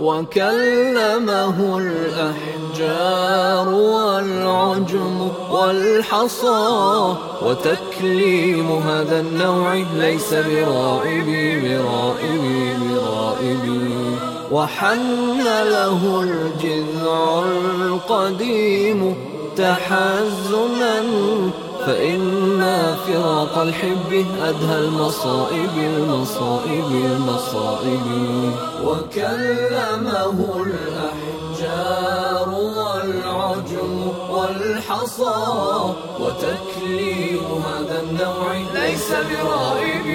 وكلمه الأحجار والعجم والحصى وتكليم هذا النوع ليس برائبي برائبي برائبي. وحن له الجذع القديم تحزنا فإن فراق الحب أدهى المصائب المصائب المصائب وكلمه الأحجار والعجم والحصى وتكليم هذا النوع ليس برائب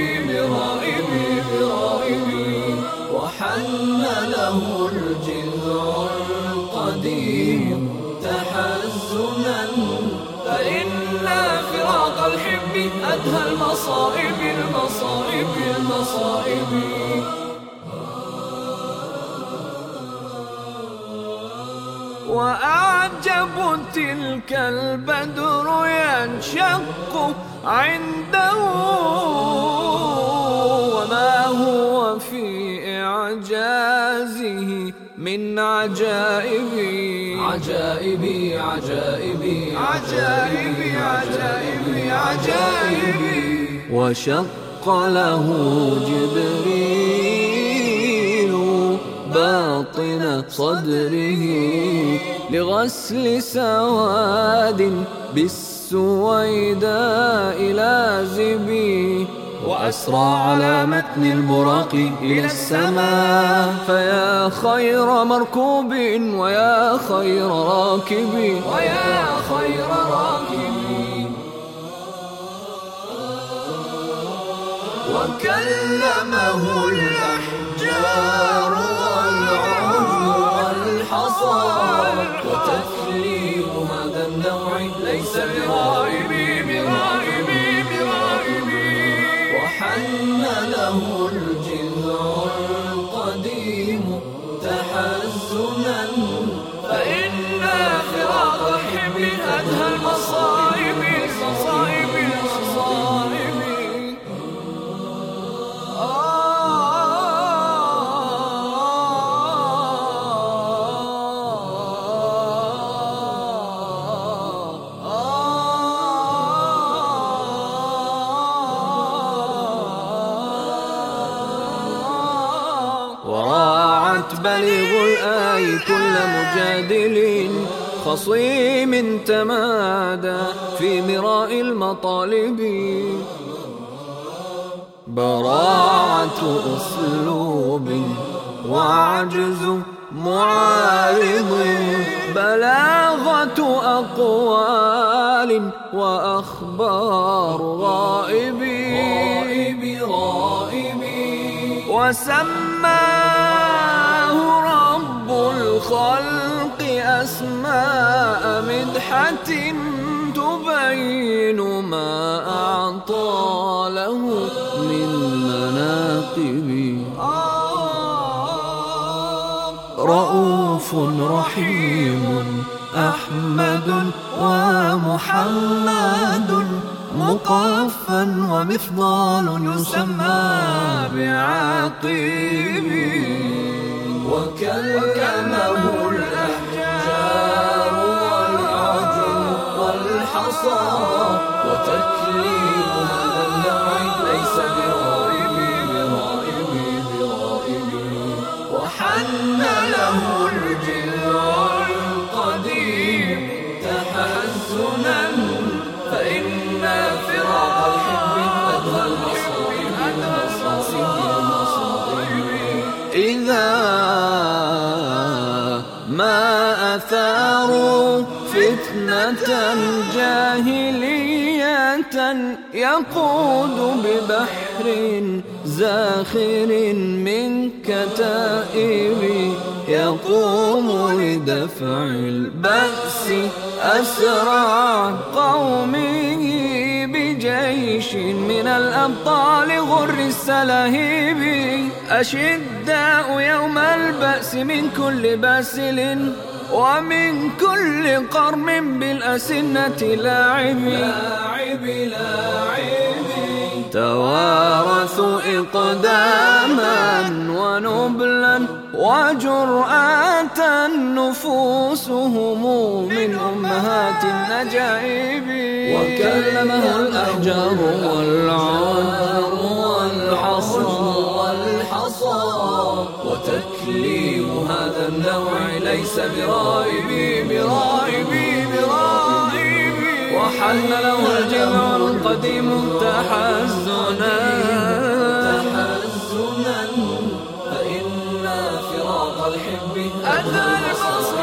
الحب أدهى المصائب المصائب المصائب. وأعجب تلك البدر ينشق عنده. من عجائبي. عجائبي عجائبي عجائبي عجائبي عجائبي. وشق له جبريل باطن صدره لغسل سواد بالسويداء لازبي. وأسرى على متن البراق إلى السماء. فيا خير مركوب ويا خير راكب. ويا خير راكب. وكلمه الأحجار والعجم والحصى. وتكليم هذا النوع ليس برائب برائب بليغ الآي كل مجادل خصيم تمادى في مراء المطالب. براعة أسلوب وعجز معارض. بلاغة أقوال وأخبار غائبي غائبي وسماه رب الخلق أسماء مدحة تبين ما أعطى له من مناقب. رؤوف رحيم أحمد ومحمد مقفا ومفضال يسمى بعقيب وكلمه الأحجار والعجم والحصى جاهلية يقود ببحر زاخر من كتائب يقوم لدفع البأس أسرع قومه بجيش من الأبطال غر السلاهيب أشداء يوم البأس من كل باسل ومن كل قرم بالأسنة لاعب لاعب لاعب توارثوا إقداما ونبلا وجرأة نفوسهم من أمهات النجائب وكلمه الأحجار والعار والحصى ليس برائبي برائبي برائبي. وحل له الجمع القديم تحزنا. تحزنا. فإن فراق الحب أتى لمصر